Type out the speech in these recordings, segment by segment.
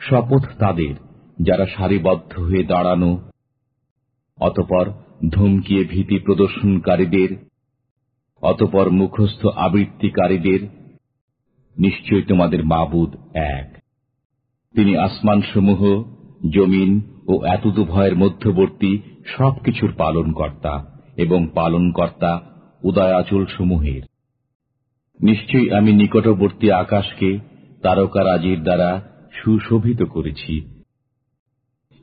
শপথ তাদের, যারা সারিবদ্ধ হয়ে দাঁড়ানো, অতপর ধমকিয়ে ভীতি প্রদর্শনকারীদের, অতপর মুখস্থ আবৃত্তিকারীদের নিশ্চয় তোমাদের মাবুদ এক। তিনি আসমানসমূহ, জমিন ও এতদু ভয়ের মধ্যবর্তী সবকিছুর পালনকর্তা এবং পালনকর্তা উদয়াচল সমূহের নিশ্চয়ই আমি নিকটবর্তী আকাশকে তারকারাজির দ্বারা সুশোভিত করেছি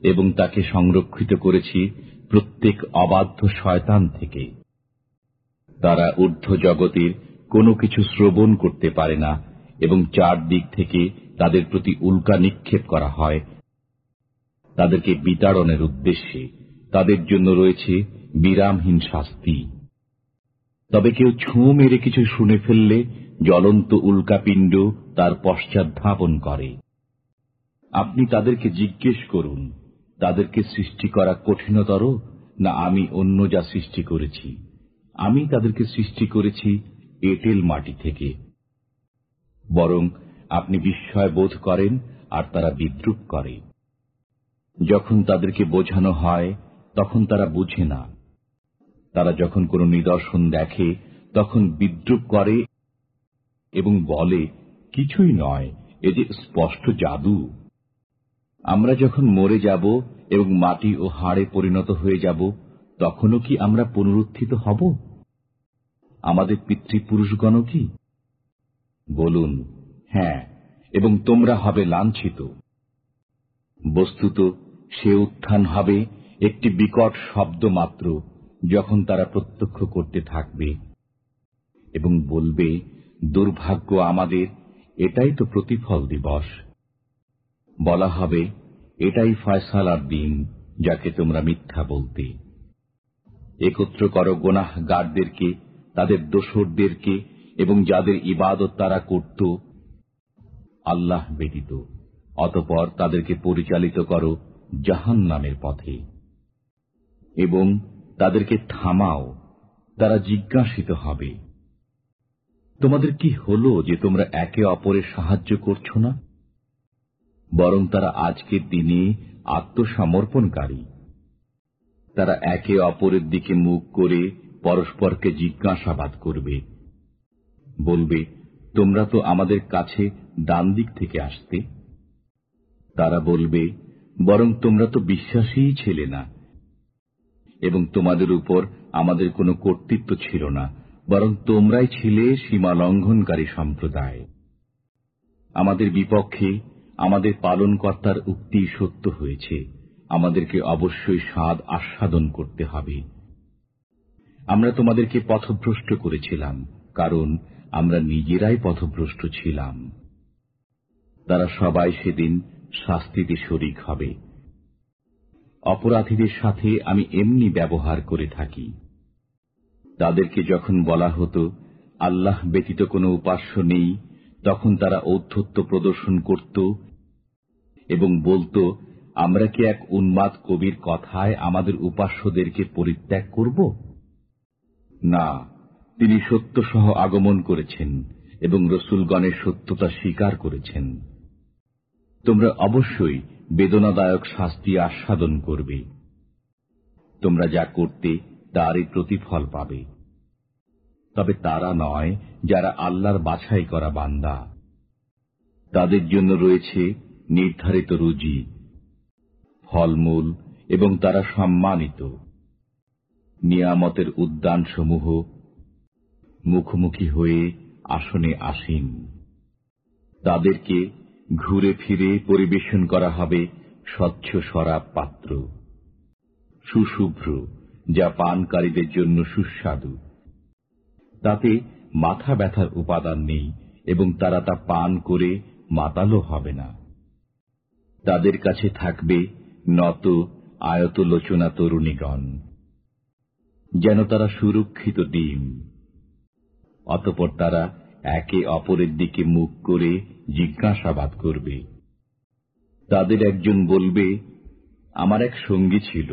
এবং তাকে সংরক্ষিত করেছি প্রত্যেক অবাধ্য শয়তান থেকে। তারা ঊর্ধ্ব জগতের কোনো কিছু শ্রবণ করতে পারে না এবং চার দিক থেকে তাদের প্রতি উল্কা নিক্ষেপ করা হয়। তাদেরকে বিতাড়নের উদ্দেশ্যে তাদের জন্য রয়েছে বিরামহীন শাস্তি। তবে কেউ ছুঁ মেরে কিছু শুনে ফেললে জ্বলন্ত উল্কাপিণ্ড তার পশ্চাৎ ধাপন করে। আপনি তাদেরকে জিজ্ঞেস করুন, তাদেরকে সৃষ্টি করা কঠিনতর না আমি অন্য যা সৃষ্টি করেছি। আমি তাদেরকে সৃষ্টি করেছি এটেল মাটি থেকে। বরং আপনি বিস্ময় বোধ করেন আর তারা বিদ্রুপ করে। যখন তাদেরকে বোঝানো হয়, তখন তারা বুঝে না। তারা যখন কোনো নিদর্শন দেখে, তখন বিদ্রুপ করে এবং বলে, কিছুই নয়, এ যে স্পষ্ট জাদু। আমরা যখন মরে যাব এবং মাটি ও হাড়ে পরিণত হয়ে যাব, তখনও কি আমরা পুনরুত্থিত হব? আমাদের পিতৃপুরুষগণ কি? বলুন হ্যাঁ এবং তোমরা হবে লাঞ্ছিত। বস্তুত, সে উত্থান হবে একটি বিকট শব্দ মাত্র, যখন তারা প্রত্যক্ষ করতে থাকবে। এবং বলবে, দুর্ভাগ্য আমাদের, এটাই তো প্রতিফল দিবস। বলা হবে, এটাই ফয়সালার দিন, যাকে তোমরা মিথ্যা বলতে। একত্র করো গোনাহ গার্ডদেরকে তাদের দোসরদেরকে এবং যাদের ইবাদত তারা করত, আল্লাহ ব্যতীত। অতপর তাদেরকে পরিচালিত করো জাহান নামের পথে। এবং তাদেরকে থামাও, তারা জিজ্ঞাসিত হবে, তোমাদের কি হল যে তোমরা একে অপরের সাহায্য করছ না? বরং তারা আজকের দিনে আত্মসমর্পণকারী। তারা একে অপরের দিকে মুখ করে পরস্পরকে জিজ্ঞাসাবাদ করবে। বলবে, তোমরা তো আমাদের কাছে ডান দিক থেকে আসতে? তারা বলবে, বরং তোমরা তো বিশ্বাসীই ছিলে না। এবং তোমাদের উপর আমাদের কোনো কর্তৃত্ব ছিল না, বরং তোমরাই ছিলে সীমা লঙ্ঘনকারী সম্প্রদায়। আমাদের বিপক্ষে আমাদের পালনকর্তার উক্তি সত্য হয়েছে। আমাদেরকে অবশ্যই স্বাদ আস্বাদন করতে হবে। আমরা তোমাদেরকে পথভ্রষ্ট করেছিলাম, কারণ আমরা নিজেরাই পথভ্রষ্ট ছিলাম। তারা সবাই সেদিন শাস্তিতে শরিক হবে। অপরাধীদের সাথে আমি এমনি ব্যবহার করে থাকি। তাদেরকে যখন বলা হতো, আল্লাহ ব্যতীত কোনো উপাস্য নেই তখন তারা ঔদ্ধত্য প্রদর্শন করত এবং বলতো, আমরা কি এক উন্মাদ কবির কথায় আমাদের উপাস্যদেরকে পরিত্যাগ করব? না, তিনি সত্য সহ আগমন করেছেন এবং রসুলগণের সত্যতা স্বীকার করেছেন। তোমরা অবশ্যই বেদনাদায়ক শাস্তি আস্বাদন করবে। তোমরা যা করতে, তারই প্রতিফল পাবে। তবে তারা নয় যারা আল্লাহর বাছাই করা বান্দা। তাদের জন্য রয়েছে নির্ধারিত রুজি, ফলমূল এবং তারা সম্মানিত। নিয়ামতের উদ্যানসমূহ মুখোমুখি হয়ে আসনে আসীন। তাদেরকে ঘুরে ফিরে পরিবেশন করা হবে স্বচ্ছ শরাব পাত্র, সুশুভ্র, যা পানকারীদের জন্য সুস্বাদু। তাতে মাথা ব্যথার উপাদান নেই এবং তারা তা পান করে মাতালো হবে না। তাদের কাছে থাকবে নত আয়ত লোচনা তরুণীগণ, যেন তারা সুরক্ষিত ডিম। অতপর তারা একে অপরের দিকে মুখ করে জিজ্ঞাসাবাদ করবে। তাদের একজন বলবে, আমার এক সঙ্গী ছিল।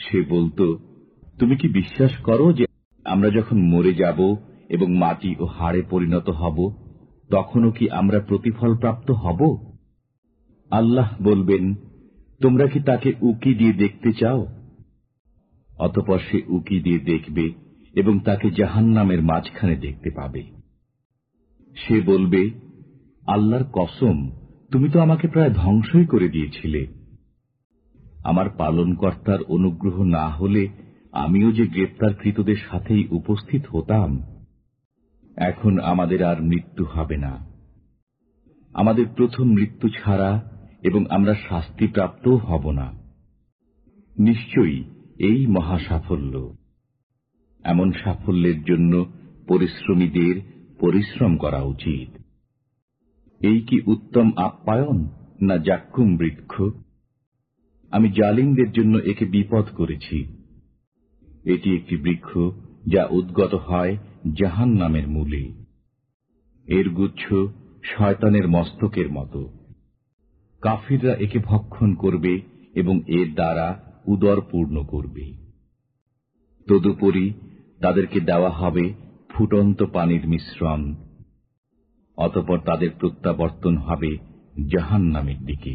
সে বলতো, তুমি কি বিশ্বাস করো যে আমরা যখন মরে যাব এবং মাটি ও হাড়ে পরিণত হব, তখনও কি আমরা প্রতিফল প্রাপ্ত হব? আল্লাহ বলবেন, তোমরা কি তাকে উকি দিয়ে দেখতে চাও? অতপর সে উকি দিয়ে দেখবে এবং তাকে জাহান নামের মাঝখানে দেখতে পাবে। সে বলবে, আল্লাহর কসম, তুমি তো আমাকে প্রায় ধ্বংসই করে দিয়েছিলে। আমার পালনকর্তার অনুগ্রহ না হলে আমিও যে গ্রেপ্তারকৃতদের সাথেই উপস্থিত হতাম, এখন আমাদের আর মৃত্যু হবে না। আমাদের প্রথম মৃত্যু ছাড়া এবং আমরা শাস্তিপ্রাপ্তও হব না। নিশ্চয়ই এই মহা সাফল্য এমন সাফল্যের জন্য পরিশ্রমীদের পরিশ্রম করা উচিত। এই কি উত্তম আপ্যায়ন না জাক্কুম বৃক্ষ? আমি জালিমদের জন্য একে বিপদ করেছি। এটি একটি বৃক্ষ যা উদ্গত হয় জাহান নামের মূলে। এর গুচ্ছ শয়তানের মস্তকের মতো। কাফিররা একে ভক্ষণ করবে এবং এর দ্বারা উদর পূর্ণ করবে। তদুপরি তাদেরকে দেওয়া হবে ফুটন্ত পানির মিশ্রণ, অতপর তাদের প্রত্যাবর্তন হবে জাহান নামের দিকে।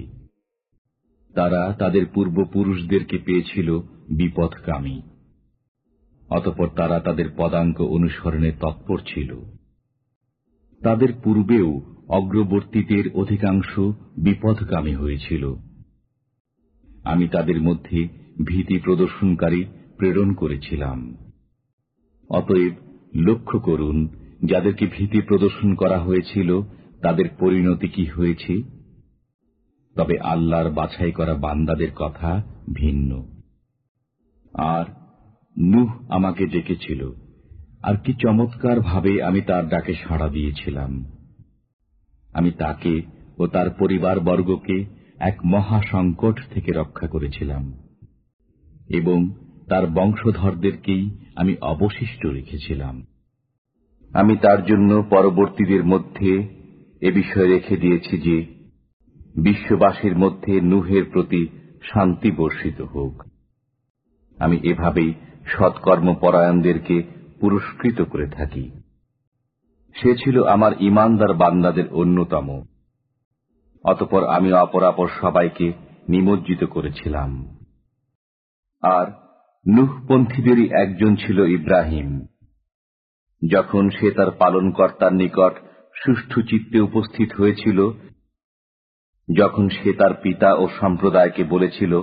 তারা তাদের পূর্বপুরুষদেরকে পেয়েছিল বিপদকামী অতপর তারা তাদের পদাঙ্ক অনুসরণে তৎপর ছিল। তাদের পূর্বেও অগ্রবর্তীদের অধিকাংশ বিপদকামী হয়েছিল। আমি তাদের মধ্যে ভীতি প্রদর্শনকারী প্রেরণ করেছিলাম। অতএব লক্ষ্য করুন, যাদেরকে ভীতি প্রদর্শন করা হয়েছিল, তাদের পরিণতি কি হয়েছে? তবে আল্লাহর বাছাই করা বান্দাদের কথা ভিন্ন। আর নুহ আমাকে ডেকেছিল। আর কি চমৎকার ভাবে আমি তার ডাকে সাড়া দিয়েছিলাম। আমি তাকে ও তার পরিবার বর্গকে এক মহা সংকট থেকে রক্ষা করেছিলাম। এবং তার বংশধরদেরকেই আমি অবশিষ্ট রেখেছিলাম। আমি তার জন্য পরবর্তীদের মধ্যে এ বিষয় রেখে দিয়েছি যে, বিশ্ববাসীর মধ্যে নুহের প্রতি শান্তি বর্ষিত হোক। আমি এভাবেই সৎকর্মপরায়ণদেরকে পুরস্কৃত করে থাকি। সে ছিল আমার ইমানদার বান্দাদের অন্যতম। অতপর আমি অপরাপর সবাইকে নিমজ্জিত করেছিলাম। আর নুহপন্থীদেরই একজন ছিল ইব্রাহিম। যখন সে তার পালনকর্তার নিকট সুষ্ঠু চিত্তে উপস্থিত হয়েছিল, যখন সে তার পিতা ও সম্প্রদায়কে বলেছিল,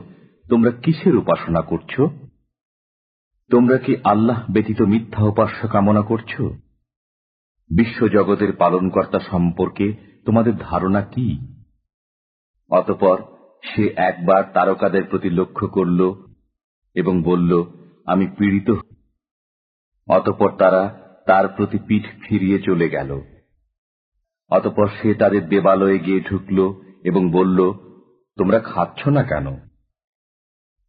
তোমরা কিসের উপাসনা করছ? তোমরা কি আল্লাহ ব্যতীত মিথ্যা উপাস্য কামনা করছ? বিশ্বজগতের পালনকর্তা সম্পর্কে তোমাদের ধারণা কি? অতপর সে একবার তারকাদের প্রতি লক্ষ্য করল এবং বলল, আমি পীড়িত অতপর তারা তার প্রতি পিঠ ফিরিয়ে চলে গেল। অতপর সে তাদের দেবালয়ে গিয়ে ঢুকল এবং বলল, তোমরা খাচ্ছ না কেন?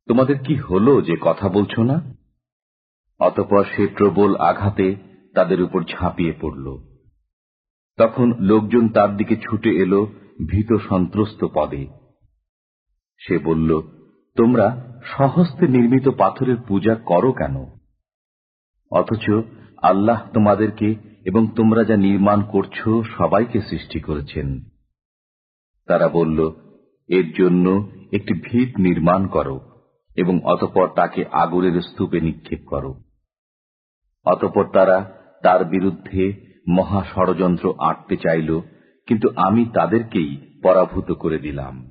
তোমাদের কি হলো যে কথা বলছ না? অতপর সে প্রবল আঘাতে তাদের উপর ঝাঁপিয়ে পড়ল। তখন লোকজন তার দিকে ছুটে এলো ভীত সন্ত্রস্ত পদে। সে বলল, তোমরা সহস্তে নির্মিত পাথরের পূজা করো কেন? অথচ আল্লাহ তোমাদেরকে এবং তোমরা যা নির্মাণ করছ সবাইকে সৃষ্টি করেছেন। তারা বলল, এর জন্য একটি ভিত নির্মাণ করো এবং অতপর তাকে আগুনের স্তূপে নিক্ষেপ করো। অতপর তারা তার বিরুদ্ধে মহা ষড়যন্ত্র আঁটতে চাইল, কিন্তু আমি তাদেরকেই পরাভূত করে দিলাম।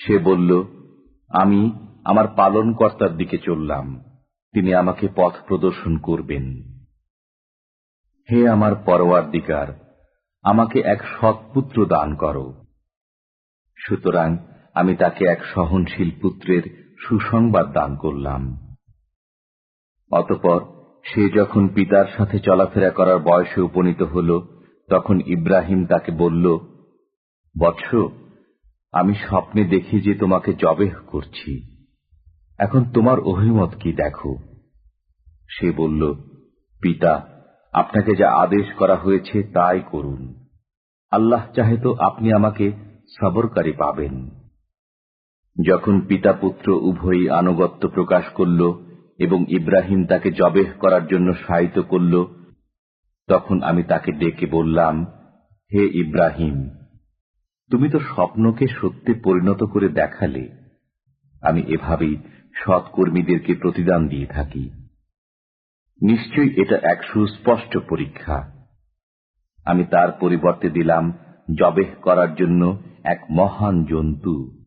সে বলল, আমি আমার পালনকর্তার দিকে চললাম। তিনি আমাকে পথ প্রদর্শন করবেন। হে আমার পরোয়ার দিকার আমাকে এক সৎপুত্র দান করো। সুতরাং আমি তাকে এক সহনশীল পুত্রের সুসংবাদ দান করলাম। অতপর সে যখন পিতার সাথে চলাফেরা করার বয়সে উপনীত হল, তখন ইব্রাহিম তাকে বলল, বৎস, আমি স্বপ্নে দেখি যে তোমাকে জবেহ করছি। এখন তোমার অভিমত কি দেখো? সে বলল, পিতা, আপনাকে যা আদেশ করা হয়েছে তাই করুন। আল্লাহ চাহে তো আপনি আমাকে সবরকারী পাবেন। যখন পিতা পুত্র উভয়ই আনুগত্য প্রকাশ করল এবং ইব্রাহিম তাকে জবেহ করার জন্য সাহিত করল। তখন আমি তাকে ডেকে বললাম, হে ইব্রাহিম, তুমি তো স্বপ্নকে সত্যে পরিণত করে দেখালে। আমি এভাবেই সৎকর্মীদেরকে প্রতিদান দিয়ে থাকি। নিশ্চয়ই এটা এক সুস্পষ্ট পরীক্ষা। আমি তার পরিবর্তে দিলাম জবেহ করার জন্য এক মহান জন্তু।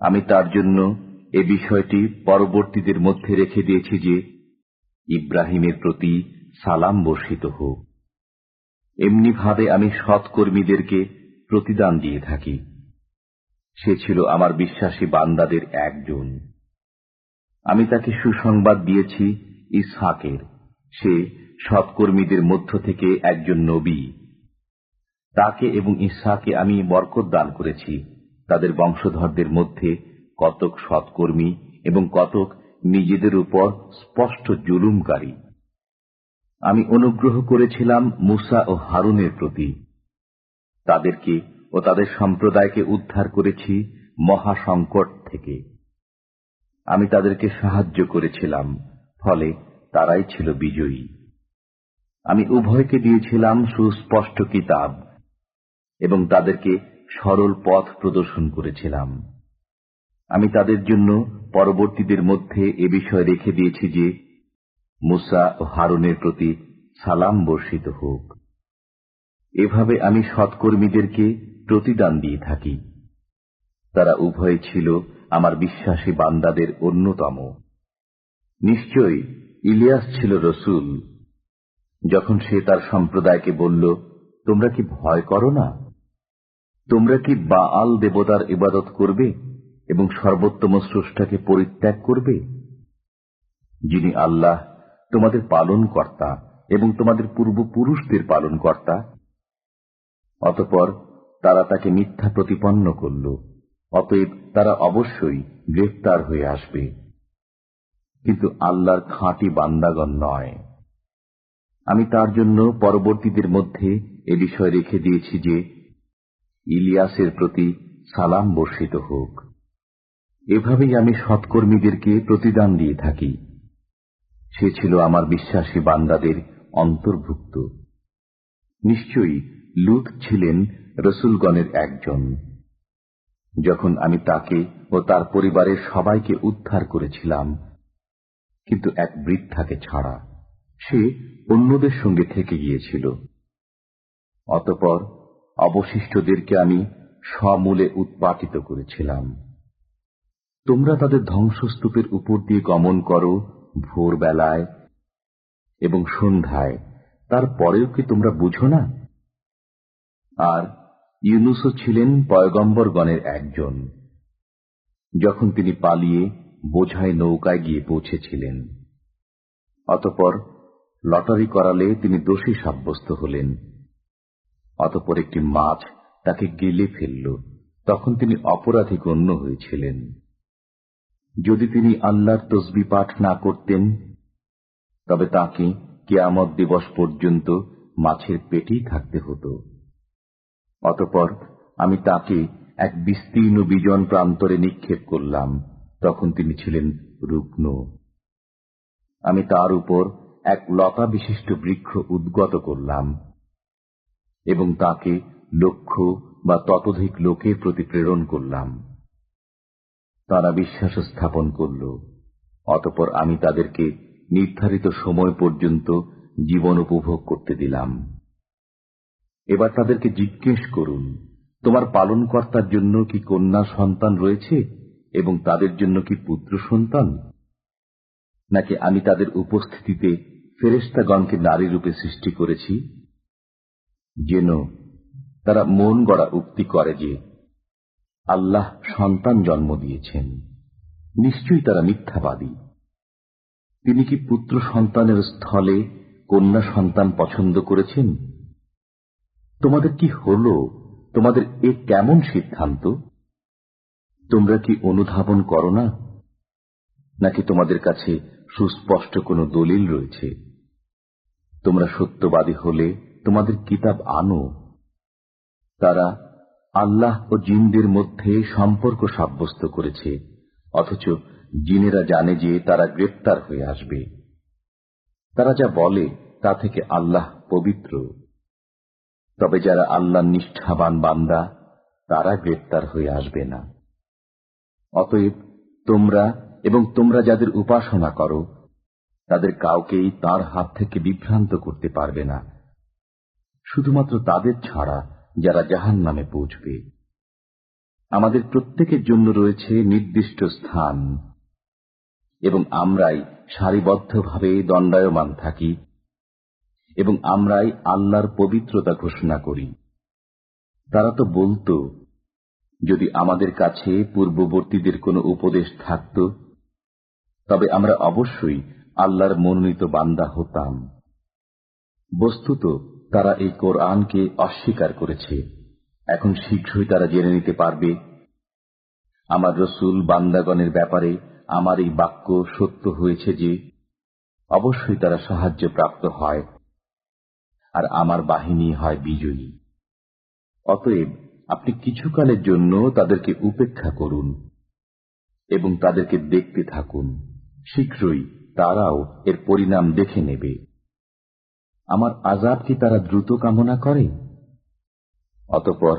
আমি তার জন্য এ বিষয়টি পরবর্তীদের মধ্যে রেখে দিয়েছি যে ইব্রাহিমের প্রতি সালাম বর্ষিত হোক। এমনিভাবে আমি সৎকর্মীদেরকে প্রতিদান দিয়ে থাকি। সে ছিল আমার বিশ্বাসী বান্দাদের একজন। আমি তাকে সুসংবাদ দিয়েছি ইসহাকের। সে সৎকর্মীদের মধ্য থেকে একজন নবী। তাকে এবং ইসহাকে আমি বরকত দান করেছি। তাদের বংশধরদের মধ্যে কতক সৎকর্মী এবং কতক নিজেদের উপর স্পষ্ট জুলুমকারী। আমি অনুগ্রহ করেছিলাম মুসা ও হারুনের প্রতি। তাদেরকে ও তাদের সম্প্রদায়কে উদ্ধার করেছি মহাসংকট থেকে। আমি তাদেরকে সাহায্য করেছিলাম, ফলে তারাই ছিল বিজয়ী। আমি উভয়কে দিয়েছিলাম সুস্পষ্ট কিতাব এবং তাদেরকে সরল পথ প্রদর্শন করেছিলাম। আমি তাদের জন্য পরবর্তীদের মধ্যে এ বিষয় রেখে দিয়েছি যে, মুসা ও হারুনের প্রতি সালাম বর্ষিত হোক। এভাবে আমি সৎকর্মীদেরকে প্রতিদান দিয়ে থাকি। তারা উভয় ছিল আমার বিশ্বাসী বান্দাদের অন্যতম। নিশ্চয়ই ইলিয়াস ছিল রসুল। যখন সে তার সম্প্রদায়কে বলল, তোমরা কি ভয় করো না? তোমরা কি বা আল দেবতার ইবাদত করবে? এবং সর্বোত্তম স্রষ্টাকে পরিত্যাগ করবে? যিনি আল্লাহ, তোমাদের পালন কর্তা এবং তোমাদের পূর্বপুরুষদের পালন কর্তা অতপর তারা তাকে মিথ্যা প্রতিপন্ন করল, অতএব তারা অবশ্যই গ্রেফতার হয়ে আসবে। কিন্তু আল্লাহর খাঁটি বান্দাগণ নয়। আমি তার জন্য পরবর্তীদের মধ্যে এ বিষয় রেখে দিয়েছি যে, ইলিয়াসের প্রতি সালাম বর্ষিত হোক। এভাবেই আমি সৎকর্মীদেরকে প্রতিদান দিয়ে থাকি। সে ছিল আমার বিশ্বাসী বান্দাদের অন্তর্ভুক্ত। নিশ্চয়ই লুত ছিলেন রসুলগণের একজন। যখন আমি তাকে ও তার পরিবারের সবাইকে উদ্ধার করেছিলাম, কিন্তু এক বৃদ্ধাকে ছাড়া সে অন্যদের সঙ্গে থেকে গিয়েছিল। অতপর অবশিষ্টদেরকে আমি সমূলে উৎপাটিত করেছিলাম। তোমরা তাদের ধ্বংসস্তূপের উপর দিয়ে গমন করো ভোরবেলায় এবং সন্ধ্যায়। তারপরেও কি তোমরা বুঝো না? আর ইউনুসও ছিলেন পয়গম্বরগণের একজন, যখন তিনি পালিয়ে বোঝাই নৌকায় গিয়ে পৌঁছেছিলেন। অতপর লটারি করালে তিনি দোষী সাব্যস্ত হলেন। অতপর একটি মাছ তাকে গেলে ফেলল। তখন তিনি অপরাধী গণ্য হয়েছিলেন। যদি তিনি আল্লাহর তসবি পাঠ না করতেন, তবে তাকে কেয়ামত দিবস পর্যন্ত মাছের পেটেই থাকতে হতো। অতপর আমি তাকে এক বিস্তীর্ণ বিজন প্রান্তরে নিক্ষেপ করলাম, তখন তিনি ছিলেন রুগ্ন। আমি তার উপর এক লতা বিশিষ্ট বৃক্ষ উদ্গত করলাম এবং তাকে লক্ষ্য বা ততোধিক লোকের প্রতি প্রেরণ করলাম। তারা বিশ্বাস স্থাপন করল, অতপর আমি তাদেরকে নির্ধারিত সময় পর্যন্ত জীবন উপভোগ করতে দিলাম। এবার তাদেরকে জিজ্ঞেস করুন, তোমার পালনকর্তার জন্য কি কন্যা সন্তান রয়েছে এবং তাদের জন্য কি পুত্র সন্তান? নাকি আমি তাদের উপস্থিতিতে ফেরেস্তাগণকে নারী রূপে সৃষ্টি করেছি? যেন তারা মন গড়া উক্তি করে যে আল্লাহ সন্তান জন্ম দিয়েছেন। নিশ্চয়ই তারা মিথ্যাবাদী। তিনি কি পুত্র সন্তানের স্থলে কন্যা সন্তান পছন্দ করেছেন? তোমাদের কি হল? তোমাদের এ কেমন সিদ্ধান্ত? তোমরা কি অনুধাবন করো না? নাকি তোমাদের কাছে সুস্পষ্ট কোনো দলিল রয়েছে? তোমরা সত্যবাদী হলে তোমাদের কিতাব আনো। তারা আল্লাহ ও জিনদের মধ্যে সম্পর্ক সাব্যস্ত করেছে, অথচ জিনেরা জানে যে তারা গ্রেপ্তার হয়ে আসবে। তারা যা বলে তা থেকে আল্লাহ পবিত্র। তবে যারা আল্লাহ নিষ্ঠাবান বান্দা, তারা গ্রেপ্তার হয়ে আসবে না। অতএব তোমরা এবং তোমরা যাদের উপাসনা করো, তাদের কাউকেই তার হাত থেকে বিভ্রান্ত করতে পারবে না। শুধুমাত্র তাদের ছাড়া যারা জাহান নামে পৌঁছবে। আমাদের প্রত্যেকের জন্য রয়েছে নির্দিষ্ট স্থান। এবং আমরাই সারিবদ্ধভাবে দণ্ডায়মান থাকি। এবং আমরাই আল্লাহর পবিত্রতা ঘোষণা করি। তারা তো বলতো, যদি আমাদের কাছে পূর্ববর্তীদের কোনো উপদেশ থাকত, তবে আমরা অবশ্যই আল্লাহর মনোনীত বান্দা হতাম। বস্তুত তারা এই কোরআনকে অস্বীকার করেছে। এখন শীঘ্রই তারা জেনে নিতে পারবে, আমার রসুল বান্দাগণের ব্যাপারে আমার এই বাক্য সত্য হয়েছে যে, অবশ্যই তারা সাহায্য প্রাপ্ত হয়, আর আমার বাহিনী হয় বিজয়ী। অতএব আপনি কিছুকালের জন্য তাদেরকে উপেক্ষা করুন এবং তাদেরকে দেখতে থাকুন। শীঘ্রই তারাও এর পরিণাম দেখে নেবে। আমার আজাব কি তারা দ্রুত কামনা করে? অতপর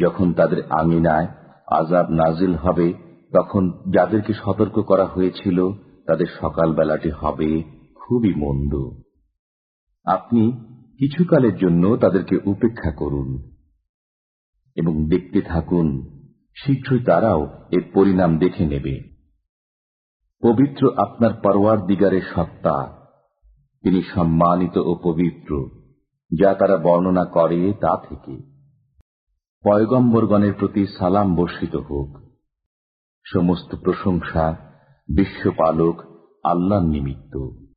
যখন তাদের আমিনায় আজাব নাজিল হবে, তখন যাদেরকে সতর্ক করা হয়েছিল, তাদের সকালবেলাটি হবে খুবই মন্দ। আপনি কিছুকালের জন্য তাদেরকে উপেক্ষা করুন এবং দেখতে থাকুন, শীঘ্রই তারাও এর পরিণাম দেখে নেবে। পবিত্র আপনার পরওয়ার দিগারের সত্তা তিনি সম্মানিত ও পবিত্র, যা তারা বর্ণনা করে তা থেকে। পয়গম্বরগণের প্রতি সালাম বর্ষিত হোক। সমস্ত প্রশংসা, বিশ্বপালক আল্লাহ নিমিত্ত।